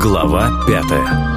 Глава пятая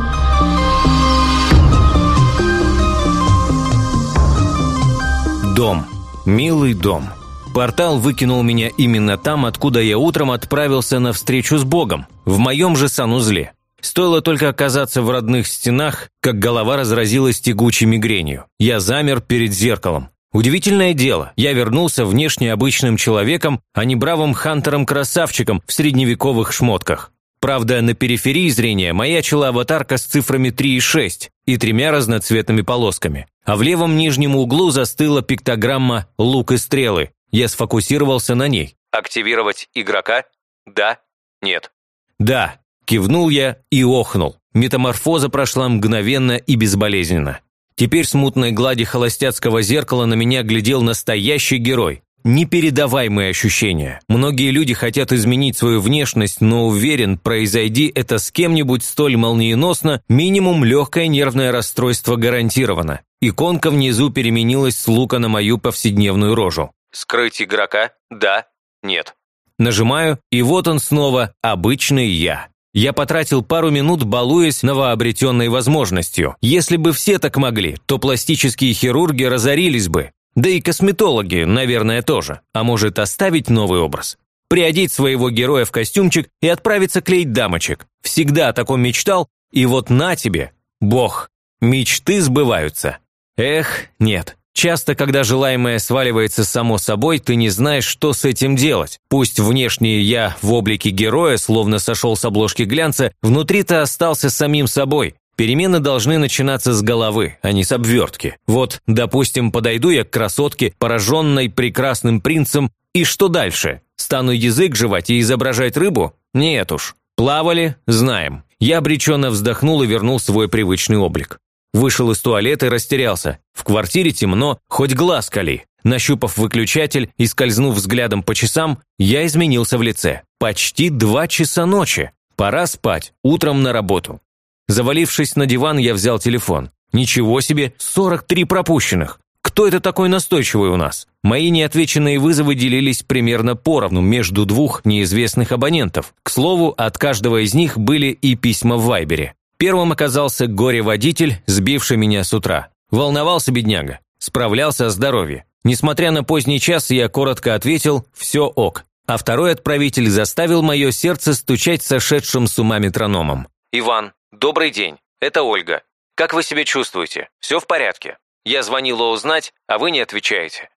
Дом. Милый дом. Портал выкинул меня именно там, откуда я утром отправился на встречу с Богом, в моем же санузле. Стоило только оказаться в родных стенах, как голова разразилась тягучей мигренью. Я замер перед зеркалом. Удивительное дело, я вернулся внешне обычным человеком, а не бравым хантером-красавчиком в средневековых шмотках. Правда, на периферии зрения маячила аватарка с цифрами 3 и 6 и тремя разноцветными полосками. А в левом нижнем углу застыла пиктограмма «Лук и стрелы». Я сфокусировался на ней. «Активировать игрока? Да? Нет?» «Да», – кивнул я и охнул. Метаморфоза прошла мгновенно и безболезненно. Теперь с мутной глади холостяцкого зеркала на меня глядел настоящий герой. Непередаваемые ощущения. Многие люди хотят изменить свою внешность, но уверен, произойди это с кем-нибудь столь молниеносно, минимум легкое нервное расстройство гарантировано. Иконка внизу переменилась с лука на мою повседневную рожу. «Скрыть игрока? Да? Нет?» Нажимаю, и вот он снова, обычный я. Я потратил пару минут, балуясь новообретенной возможностью. Если бы все так могли, то пластические хирурги разорились бы. Да и косметологи, наверное, тоже. А может, оставить новый образ? Приодеть своего героя в костюмчик и отправиться клеить дамочек. Всегда о таком мечтал, и вот на тебе, бог, мечты сбываются. Эх, нет. Часто, когда желаемое сваливается само собой, ты не знаешь, что с этим делать. Пусть внешне я в облике героя, словно сошел с обложки глянца, внутри-то остался самим собой. Перемены должны начинаться с головы, а не с обвертки. Вот, допустим, подойду я к красотке, пораженной прекрасным принцем, и что дальше? Стану язык жевать и изображать рыбу? Нет уж. Плавали? Знаем. Я обреченно вздохнул и вернул свой привычный облик. Вышел из туалета и растерялся. В квартире темно, хоть глаз кали. Нащупав выключатель и скользнув взглядом по часам, я изменился в лице. Почти два часа ночи. Пора спать, утром на работу. Завалившись на диван, я взял телефон. Ничего себе, 43 пропущенных. Кто это такой настойчивый у нас? Мои неотвеченные вызовы делились примерно поровну между двух неизвестных абонентов. К слову, от каждого из них были и письма в Вайбере. Первым оказался горе-водитель, сбивший меня с утра. Волновался бедняга. Справлялся о здоровье. Несмотря на поздний час, я коротко ответил «все ок». А второй отправитель заставил мое сердце стучать сошедшим с ума метрономом. «Иван, добрый день. Это Ольга. Как вы себя чувствуете? Все в порядке? Я звонила узнать, а вы не отвечаете».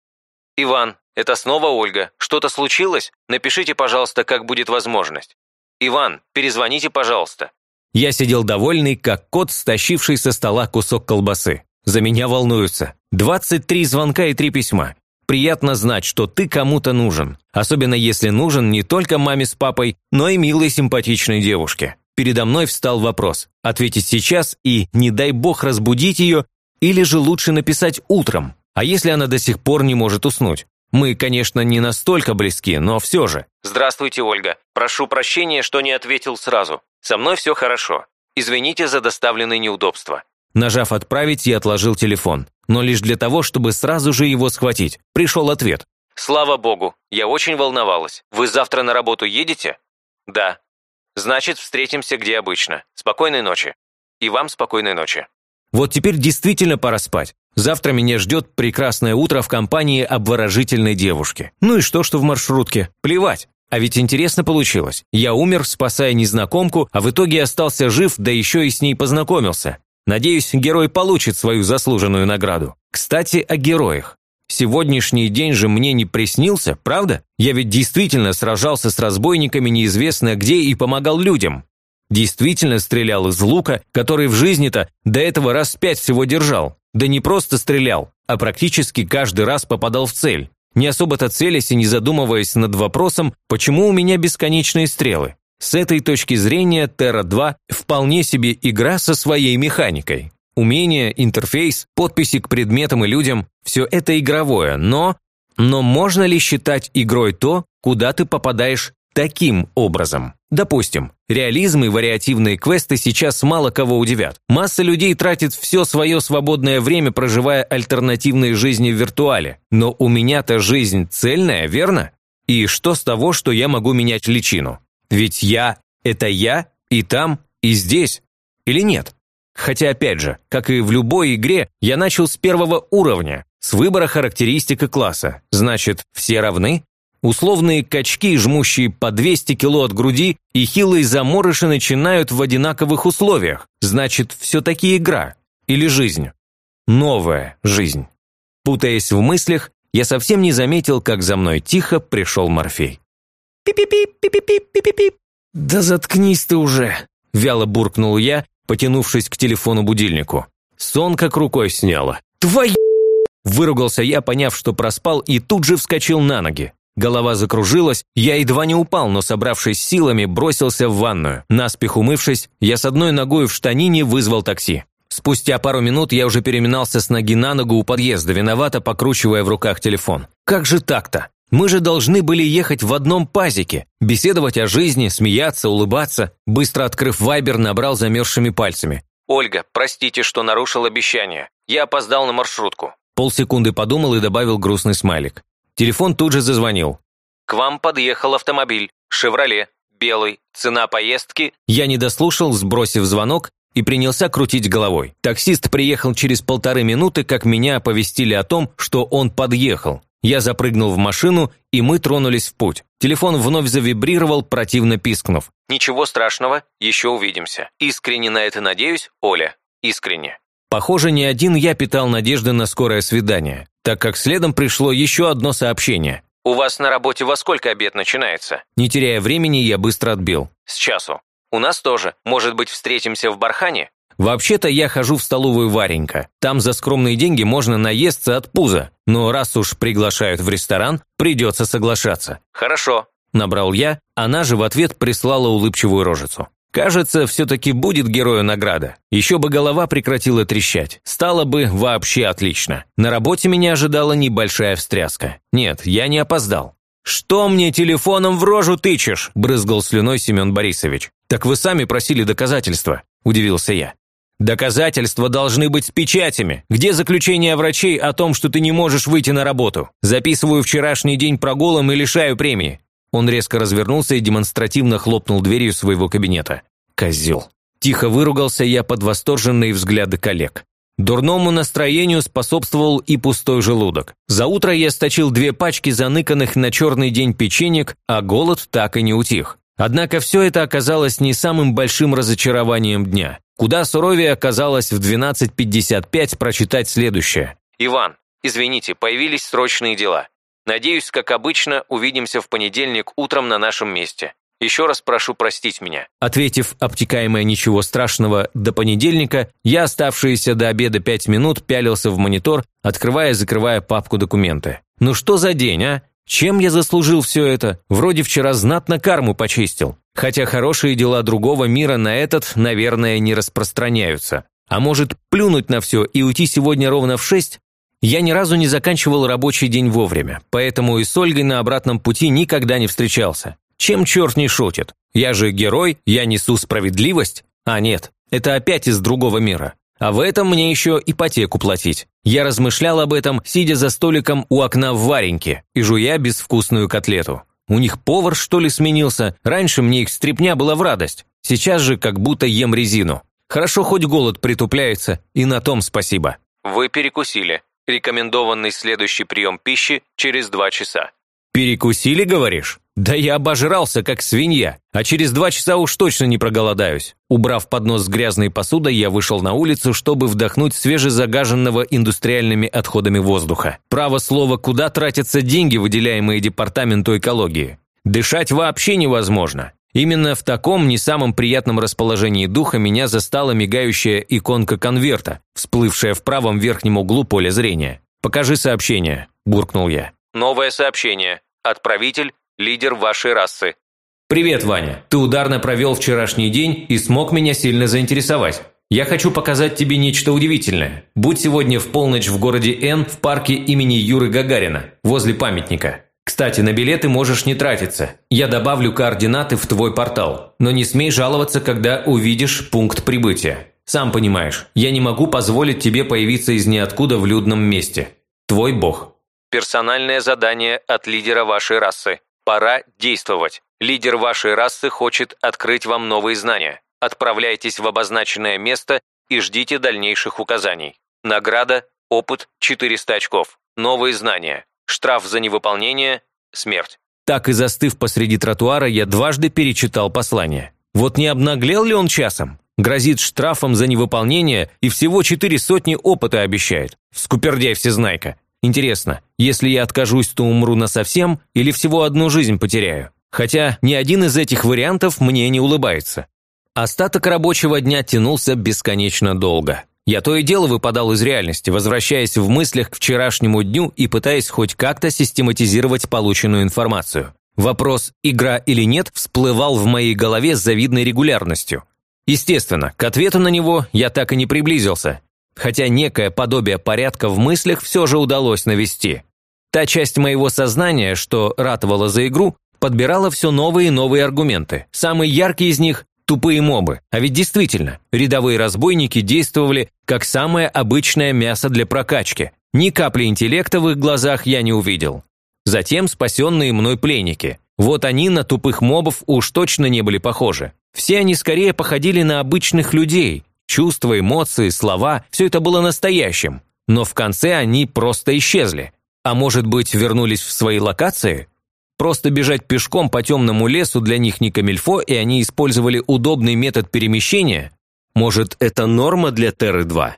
«Иван, это снова Ольга. Что-то случилось? Напишите, пожалуйста, как будет возможность». «Иван, перезвоните, пожалуйста. Я сидел довольный, как кот, стащивший со стола кусок колбасы. За меня волнуются. 23 звонка и 3 письма. Приятно знать, что ты кому-то нужен. Особенно если нужен не только маме с папой, но и милой симпатичной девушке. Передо мной встал вопрос. Ответить сейчас и, не дай бог, разбудить ее, или же лучше написать утром. А если она до сих пор не может уснуть? Мы, конечно, не настолько близки, но все же. «Здравствуйте, Ольга. Прошу прощения, что не ответил сразу. Со мной все хорошо. Извините за доставленные неудобства». Нажав «Отправить», я отложил телефон. Но лишь для того, чтобы сразу же его схватить. Пришел ответ. «Слава богу, я очень волновалась. Вы завтра на работу едете?» «Да». «Значит, встретимся где обычно. Спокойной ночи». «И вам спокойной ночи». Вот теперь действительно пора спать. Завтра меня ждет прекрасное утро в компании обворожительной девушки. Ну и что, что в маршрутке? Плевать. А ведь интересно получилось. Я умер, спасая незнакомку, а в итоге остался жив, да еще и с ней познакомился. Надеюсь, герой получит свою заслуженную награду. Кстати, о героях. Сегодняшний день же мне не приснился, правда? Я ведь действительно сражался с разбойниками неизвестно где и помогал людям. Действительно стрелял из лука, который в жизни-то до этого раз пять всего держал. Да не просто стрелял, а практически каждый раз попадал в цель. Не особо-то целясь и не задумываясь над вопросом, почему у меня бесконечные стрелы. С этой точки зрения Terra 2 вполне себе игра со своей механикой. Умения, интерфейс, подписи к предметам и людям – все это игровое, но… Но можно ли считать игрой то, куда ты попадаешь таким образом. Допустим, реализм и вариативные квесты сейчас мало кого удивят. Масса людей тратит все свое свободное время, проживая альтернативные жизни в виртуале. Но у меня-то жизнь цельная, верно? И что с того, что я могу менять личину? Ведь я – это я и там, и здесь. Или нет? Хотя, опять же, как и в любой игре, я начал с первого уровня, с выбора характеристик и класса. Значит, все равны? Условные качки, жмущие по 200 кило от груди, и хилые заморыши начинают в одинаковых условиях. Значит, все-таки игра. Или жизнь. Новая жизнь. Путаясь в мыслях, я совсем не заметил, как за мной тихо пришел Морфей. «Пи-пи-пи, пи-пи-пи, пи-пи-пи». «Да заткнись ты уже!» – вяло буркнул я, потянувшись к телефону-будильнику. Сон как рукой сняло. «Твою!» Выругался я, поняв, что проспал, и тут же вскочил на ноги. Голова закружилась, я едва не упал, но, собравшись силами, бросился в ванную. Наспех умывшись, я с одной ногой в штанине вызвал такси. Спустя пару минут я уже переминался с ноги на ногу у подъезда, виновато покручивая в руках телефон. Как же так-то? Мы же должны были ехать в одном пазике, беседовать о жизни, смеяться, улыбаться. Быстро открыв вайбер, набрал замерзшими пальцами. «Ольга, простите, что нарушил обещание. Я опоздал на маршрутку». Полсекунды подумал и добавил грустный смайлик. Телефон тут же зазвонил. «К вам подъехал автомобиль. «Шевроле». Белый. Цена поездки?» Я не дослушал, сбросив звонок, и принялся крутить головой. Таксист приехал через полторы минуты, как меня оповестили о том, что он подъехал. Я запрыгнул в машину, и мы тронулись в путь. Телефон вновь завибрировал, противно пискнув. «Ничего страшного, еще увидимся. Искренне на это надеюсь, Оля. Искренне». Похоже, не один я питал надежды на скорое свидание, так как следом пришло еще одно сообщение. «У вас на работе во сколько обед начинается?» Не теряя времени, я быстро отбил. «С часу. У нас тоже. Может быть, встретимся в Бархане?» Вообще-то я хожу в столовую Варенька. Там за скромные деньги можно наесться от пуза. Но раз уж приглашают в ресторан, придется соглашаться. «Хорошо», – набрал я, она же в ответ прислала улыбчивую рожицу. Кажется, все-таки будет герою награда. Еще бы голова прекратила трещать. Стало бы вообще отлично. На работе меня ожидала небольшая встряска. Нет, я не опоздал. «Что мне телефоном в рожу тычешь?» – брызгал слюной Семен Борисович. «Так вы сами просили доказательства», – удивился я. «Доказательства должны быть с печатями. Где заключение врачей о том, что ты не можешь выйти на работу? Записываю вчерашний день прогулом и лишаю премии. Он резко развернулся и демонстративно хлопнул дверью своего кабинета. Козел. Тихо выругался я под восторженные взгляды коллег. Дурному настроению способствовал и пустой желудок. За утро я сточил две пачки заныканных на черный день печенек, а голод так и не утих. Однако все это оказалось не самым большим разочарованием дня. Куда суровее оказалось в 12.55 прочитать следующее. «Иван, извините, появились срочные дела. Надеюсь, как обычно, увидимся в понедельник утром на нашем месте. Еще раз прошу простить меня». Ответив обтекаемое ничего страшного до понедельника, я оставшиеся до обеда пять минут пялился в монитор, открывая и закрывая папку документы. «Ну что за день, а? Чем я заслужил все это? Вроде вчера знатно карму почистил. Хотя хорошие дела другого мира на этот, наверное, не распространяются. А может, плюнуть на все и уйти сегодня ровно в шесть? Я ни разу не заканчивал рабочий день вовремя, поэтому и с Ольгой на обратном пути никогда не встречался. Чем черт не шутит? Я же герой, я несу справедливость? А нет, это опять из другого мира. А в этом мне еще ипотеку платить. Я размышлял об этом, сидя за столиком у окна в Вареньке и жуя безвкусную котлету. У них повар, что ли, сменился? Раньше мне их стряпня была в радость. Сейчас же как будто ем резину. Хорошо, хоть голод притупляется, и на том спасибо. Вы перекусили. Рекомендованный следующий прием пищи через два часа. «Перекусили, говоришь? Да я обожрался, как свинья, а через два часа уж точно не проголодаюсь». Убрав поднос с грязной посудой, я вышел на улицу, чтобы вдохнуть свежезагаженного индустриальными отходами воздуха. Право слово, куда тратятся деньги, выделяемые департаменту экологии. Дышать вообще невозможно. Именно в таком не самом приятном расположении духа меня застала мигающая иконка конверта, всплывшая в правом верхнем углу поля зрения. «Покажи сообщение», – буркнул я. «Новое сообщение. Отправитель – лидер вашей расы». «Привет, Ваня. Ты ударно провел вчерашний день и смог меня сильно заинтересовать. Я хочу показать тебе нечто удивительное. Будь сегодня в полночь в городе Н в парке имени Юры Гагарина, возле памятника. Кстати, на билеты можешь не тратиться. Я добавлю координаты в твой портал. Но не смей жаловаться, когда увидишь пункт прибытия. Сам понимаешь, я не могу позволить тебе появиться из ниоткуда в людном месте. Твой бог. Персональное задание от лидера вашей расы. Пора действовать. Лидер вашей расы хочет открыть вам новые знания. Отправляйтесь в обозначенное место и ждите дальнейших указаний. Награда, опыт 400 очков. Новые знания. Штраф за невыполнение – смерть. Так и застыв посреди тротуара, я дважды перечитал послание. Вот не обнаглел ли он часом? Грозит штрафом за невыполнение и всего четыре сотни опыта обещает. Скупердяй всезнайка. Интересно, если я откажусь, то умру насовсем или всего одну жизнь потеряю? Хотя ни один из этих вариантов мне не улыбается. Остаток рабочего дня тянулся бесконечно долго. Я то и дело выпадал из реальности, возвращаясь в мыслях к вчерашнему дню и пытаясь хоть как-то систематизировать полученную информацию. Вопрос «игра или нет» всплывал в моей голове с завидной регулярностью. Естественно, к ответу на него я так и не приблизился, хотя некое подобие порядка в мыслях все же удалось навести. Та часть моего сознания, что ратовала за игру, подбирала все новые и новые аргументы. Самый яркий из них Тупые мобы. А ведь действительно, рядовые разбойники действовали как самое обычное мясо для прокачки. Ни капли интеллекта в их глазах я не увидел. Затем спасенные мной пленники. Вот они на тупых мобов уж точно не были похожи. Все они скорее походили на обычных людей. Чувства, эмоции, слова – все это было настоящим. Но в конце они просто исчезли. А может быть, вернулись в свои локации? Просто бежать пешком по темному лесу для них не камильфо, и они использовали удобный метод перемещения? Может, это норма для Терры-2?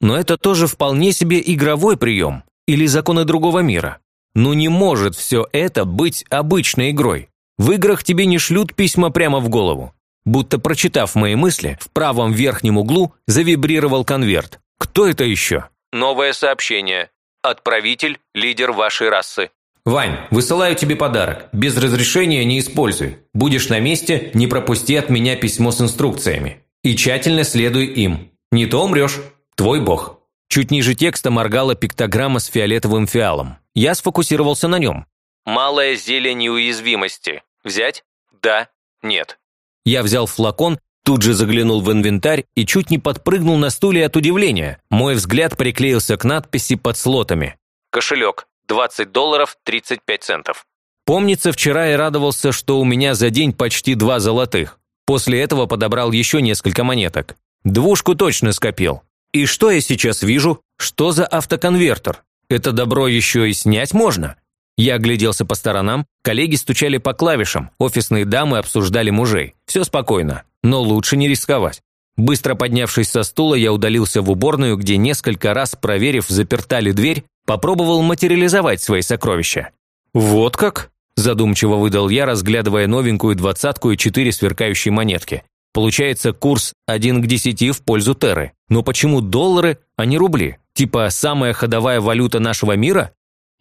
Но это тоже вполне себе игровой прием. Или законы другого мира. Ну не может все это быть обычной игрой. В играх тебе не шлют письма прямо в голову. Будто прочитав мои мысли, в правом верхнем углу завибрировал конверт. Кто это еще? Новое сообщение. Отправитель – лидер вашей расы. «Вань, высылаю тебе подарок. Без разрешения не используй. Будешь на месте, не пропусти от меня письмо с инструкциями. И тщательно следуй им. Не то умрешь. Твой бог». Чуть ниже текста моргала пиктограмма с фиолетовым фиалом. Я сфокусировался на нем. «Малая зелень уязвимости. Взять? Да? Нет». Я взял флакон, тут же заглянул в инвентарь и чуть не подпрыгнул на стуле от удивления. Мой взгляд приклеился к надписи под слотами. «Кошелек. 20 долларов 35 центов. Помнится, вчера я радовался, что у меня за день почти два золотых. После этого подобрал еще несколько монеток. Двушку точно скопил. И что я сейчас вижу? Что за автоконвертер? Это добро еще и снять можно? Я огляделся по сторонам, коллеги стучали по клавишам, офисные дамы обсуждали мужей. Все спокойно, но лучше не рисковать. Быстро поднявшись со стула, я удалился в уборную, где несколько раз, проверив, заперта ли дверь, попробовал материализовать свои сокровища. «Вот как?» – задумчиво выдал я, разглядывая новенькую двадцатку и четыре сверкающие монетки. Получается курс 1 к 10 в пользу Терры. Но почему доллары, а не рубли? Типа самая ходовая валюта нашего мира?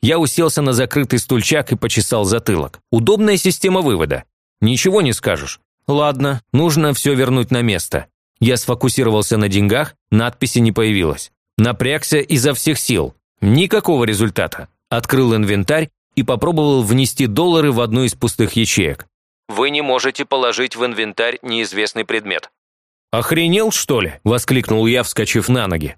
Я уселся на закрытый стульчак и почесал затылок. Удобная система вывода. Ничего не скажешь. Ладно, нужно все вернуть на место. Я сфокусировался на деньгах, надписи не появилось. Напрягся изо всех сил. Никакого результата. Открыл инвентарь и попробовал внести доллары в одну из пустых ячеек. Вы не можете положить в инвентарь неизвестный предмет. «Охренел, что ли?» – воскликнул я, вскочив на ноги.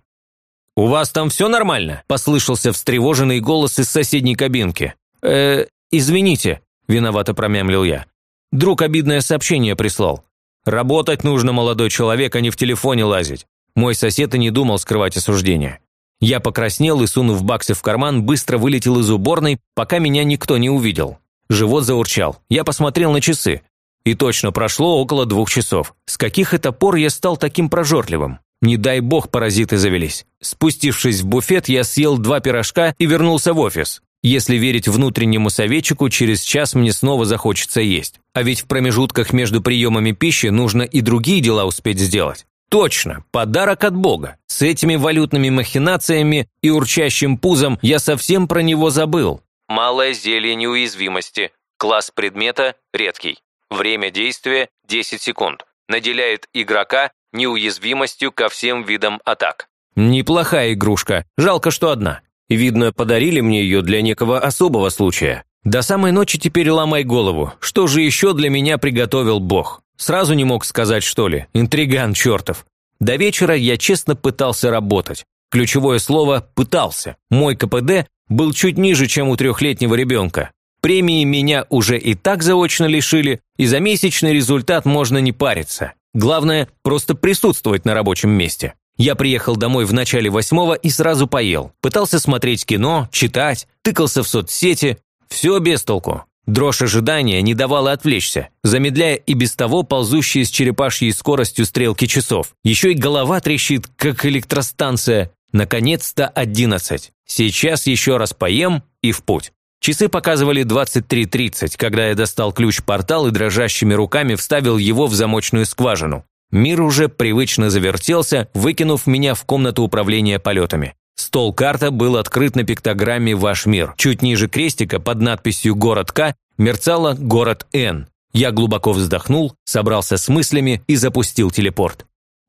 «У вас там все нормально?» – послышался встревоженный голос из соседней кабинки. «Э, извините», – виновато промямлил я. Друг обидное сообщение прислал. «Работать нужно, молодой человек, а не в телефоне лазить». Мой сосед и не думал скрывать осуждение. Я покраснел и, сунув баксы в карман, быстро вылетел из уборной, пока меня никто не увидел. Живот заурчал. Я посмотрел на часы. И точно прошло около двух часов. С каких это пор я стал таким прожорливым? Не дай бог паразиты завелись. Спустившись в буфет, я съел два пирожка и вернулся в офис. Если верить внутреннему советчику, через час мне снова захочется есть. А ведь в промежутках между приемами пищи нужно и другие дела успеть сделать. Точно, подарок от Бога. С этими валютными махинациями и урчащим пузом я совсем про него забыл. Малое зелье неуязвимости. Класс предмета редкий. Время действия 10 секунд. Наделяет игрока неуязвимостью ко всем видам атак. Неплохая игрушка, жалко, что одна. Видно, подарили мне ее для некого особого случая. До самой ночи теперь ломай голову. Что же еще для меня приготовил Бог? Сразу не мог сказать, что ли? Интриган чертов. До вечера я честно пытался работать. Ключевое слово «пытался». Мой КПД был чуть ниже, чем у трехлетнего ребенка. Премии меня уже и так заочно лишили, и за месячный результат можно не париться. Главное – просто присутствовать на рабочем месте. Я приехал домой в начале восьмого и сразу поел. Пытался смотреть кино, читать, тыкался в соцсети. Все без толку. Дрожь ожидания не давала отвлечься, замедляя и без того ползущие с черепашьей скоростью стрелки часов. Еще и голова трещит, как электростанция. Наконец-то одиннадцать. Сейчас еще раз поем и в путь. Часы показывали 23.30, когда я достал ключ-портал и дрожащими руками вставил его в замочную скважину. Мир уже привычно завертелся, выкинув меня в комнату управления полетами. Стол-карта был открыт на пиктограмме «Ваш мир». Чуть ниже крестика под надписью «Город К» мерцало «Город Н». Я глубоко вздохнул, собрался с мыслями и запустил телепорт.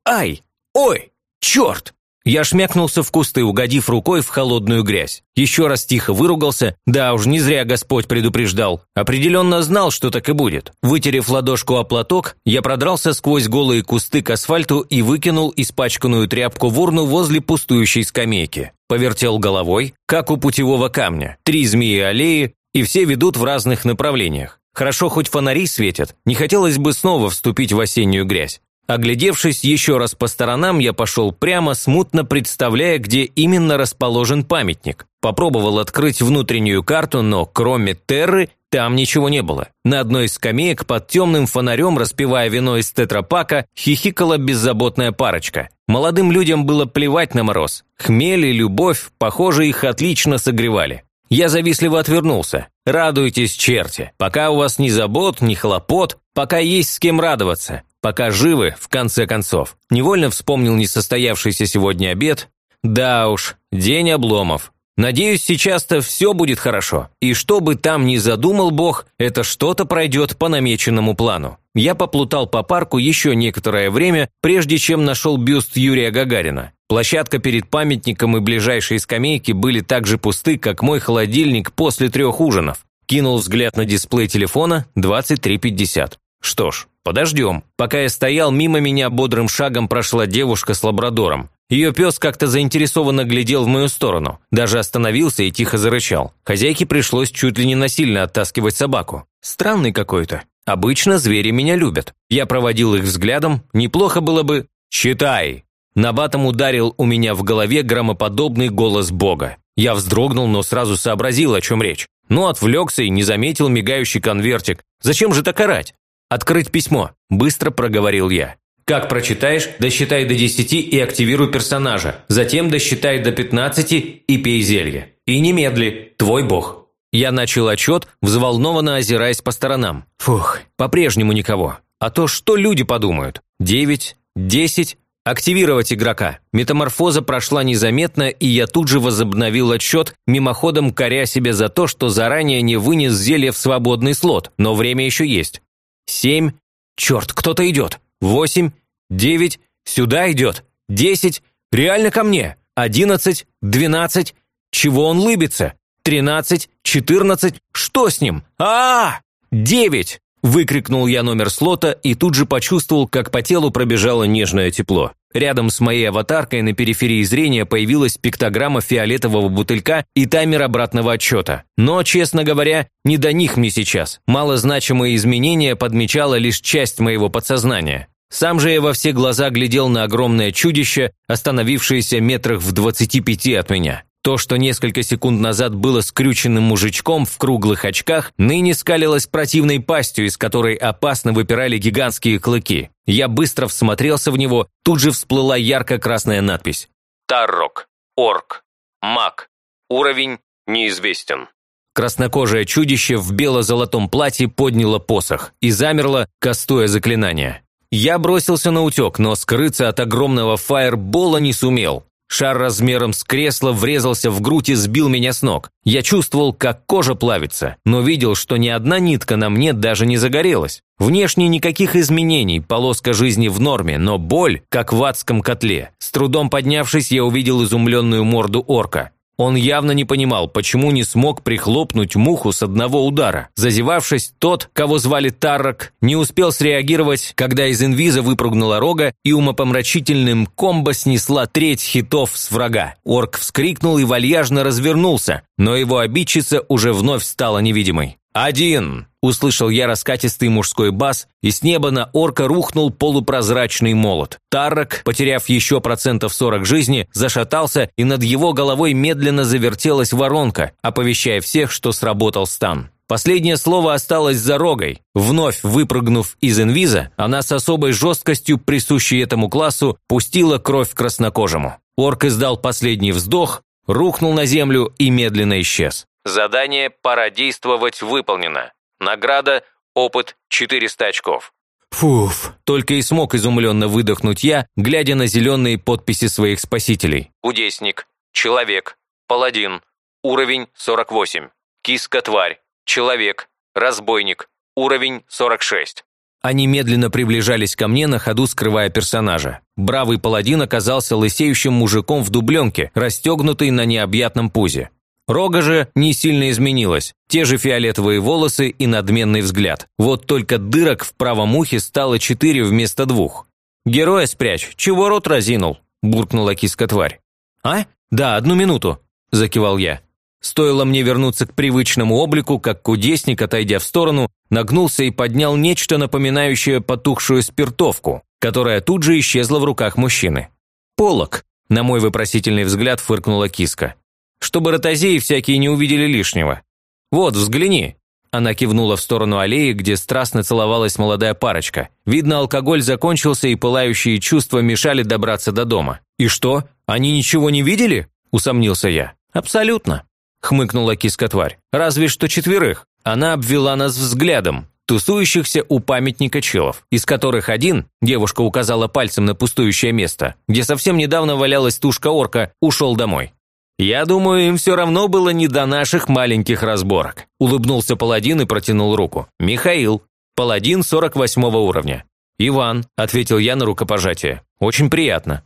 «Ай! Ой! Черт!» Я шмякнулся в кусты, угодив рукой в холодную грязь. Еще раз тихо выругался, да уж не зря Господь предупреждал. Определенно знал, что так и будет. Вытерев ладошку о платок, я продрался сквозь голые кусты к асфальту и выкинул испачканную тряпку в урну возле пустующей скамейки. Повертел головой, как у путевого камня. Три змеи аллеи, и все ведут в разных направлениях. Хорошо, хоть фонари светят, не хотелось бы снова вступить в осеннюю грязь. Оглядевшись еще раз по сторонам, я пошел прямо, смутно представляя, где именно расположен памятник. Попробовал открыть внутреннюю карту, но кроме Терры там ничего не было. На одной из скамеек под темным фонарем, распивая вино из тетрапака, хихикала беззаботная парочка. Молодым людям было плевать на мороз. Хмель и любовь, похоже, их отлично согревали. Я завистливо отвернулся. «Радуйтесь, черти! Пока у вас ни забот, ни хлопот, пока есть с кем радоваться. Пока живы, в конце концов. Невольно вспомнил несостоявшийся сегодня обед. Да уж, день обломов. Надеюсь, сейчас-то все будет хорошо. И что бы там ни задумал Бог, это что-то пройдет по намеченному плану. Я поплутал по парку еще некоторое время, прежде чем нашел бюст Юрия Гагарина. Площадка перед памятником и ближайшие скамейки были так же пусты, как мой холодильник после трех ужинов. Кинул взгляд на дисплей телефона 23.50. Что ж, подождем. Пока я стоял, мимо меня бодрым шагом прошла девушка с лабрадором. Ее пес как-то заинтересованно глядел в мою сторону. Даже остановился и тихо зарычал. Хозяйке пришлось чуть ли не насильно оттаскивать собаку. Странный какой-то. Обычно звери меня любят. Я проводил их взглядом. Неплохо было бы... «Читай!» Набатом ударил у меня в голове громоподобный голос Бога. Я вздрогнул, но сразу сообразил, о чем речь. Ну, отвлекся и не заметил мигающий конвертик. Зачем же так орать? «Открыть письмо», – быстро проговорил я. «Как прочитаешь, досчитай до 10 и активируй персонажа. Затем досчитай до 15 и пей зелье. И немедли, твой бог». Я начал отчет, взволнованно озираясь по сторонам. Фух, по-прежнему никого. А то что люди подумают? Девять, десять, Активировать игрока. Метаморфоза прошла незаметно, и я тут же возобновил отсчет, мимоходом коря себе за то, что заранее не вынес зелье в свободный слот, но время еще есть семь, черт, кто-то идет, восемь, девять, сюда идет, десять, реально ко мне, одиннадцать, двенадцать, чего он лыбится, тринадцать, четырнадцать, что с ним? а, -а! Девять! Выкрикнул я номер слота и тут же почувствовал, как по телу пробежало нежное тепло. Рядом с моей аватаркой на периферии зрения появилась пиктограмма фиолетового бутылька и таймер обратного отчета. Но, честно говоря, не до них мне сейчас. Малозначимые изменения подмечала лишь часть моего подсознания. Сам же я во все глаза глядел на огромное чудище, остановившееся метрах в двадцати пяти от меня. То, что несколько секунд назад было скрюченным мужичком в круглых очках, ныне скалилось противной пастью, из которой опасно выпирали гигантские клыки. Я быстро всмотрелся в него, тут же всплыла ярко-красная надпись. «Таррок. Орк. Маг. Уровень неизвестен». Краснокожее чудище в бело-золотом платье подняло посох и замерло, кастуя заклинание. Я бросился на утек, но скрыться от огромного фаербола не сумел. Шар размером с кресло врезался в грудь и сбил меня с ног. Я чувствовал, как кожа плавится, но видел, что ни одна нитка на мне даже не загорелась. Внешне никаких изменений, полоска жизни в норме, но боль, как в адском котле. С трудом поднявшись, я увидел изумленную морду орка. Он явно не понимал, почему не смог прихлопнуть муху с одного удара. Зазевавшись, тот, кого звали Таррак, не успел среагировать, когда из инвиза выпрыгнула рога и умопомрачительным комбо снесла треть хитов с врага. Орк вскрикнул и вальяжно развернулся, но его обидчица уже вновь стала невидимой. «Один!» – услышал я раскатистый мужской бас, и с неба на орка рухнул полупрозрачный молот. Таррак, потеряв еще процентов 40 жизни, зашатался, и над его головой медленно завертелась воронка, оповещая всех, что сработал стан. Последнее слово осталось за рогой. Вновь выпрыгнув из инвиза, она с особой жесткостью, присущей этому классу, пустила кровь краснокожему. Орк издал последний вздох, рухнул на землю и медленно исчез. Задание «Пора действовать» выполнено. Награда «Опыт 400 очков». Фуф, только и смог изумленно выдохнуть я, глядя на зеленые подписи своих спасителей. Кудесник, человек, паладин, уровень 48, киска-тварь, человек, разбойник, уровень 46. Они медленно приближались ко мне, на ходу скрывая персонажа. Бравый паладин оказался лысеющим мужиком в дубленке, расстегнутый на необъятном пузе. Рога же не сильно изменилась. Те же фиолетовые волосы и надменный взгляд. Вот только дырок в правом ухе стало четыре вместо двух. «Героя спрячь, чего рот разинул?» – буркнула киска-тварь. «А? Да, одну минуту», – закивал я. Стоило мне вернуться к привычному облику, как кудесник, отойдя в сторону, нагнулся и поднял нечто напоминающее потухшую спиртовку, которая тут же исчезла в руках мужчины. «Полок», – на мой вопросительный взгляд фыркнула киска чтобы ротозеи всякие не увидели лишнего. Вот, взгляни». Она кивнула в сторону аллеи, где страстно целовалась молодая парочка. Видно, алкоголь закончился, и пылающие чувства мешали добраться до дома. «И что, они ничего не видели?» – усомнился я. «Абсолютно», – хмыкнула киска-тварь. «Разве что четверых». Она обвела нас взглядом, тусующихся у памятника челов, из которых один, девушка указала пальцем на пустующее место, где совсем недавно валялась тушка орка, ушел домой. «Я думаю, им все равно было не до наших маленьких разборок», улыбнулся паладин и протянул руку. «Михаил, паладин 48 уровня». «Иван», – ответил я на рукопожатие. «Очень приятно».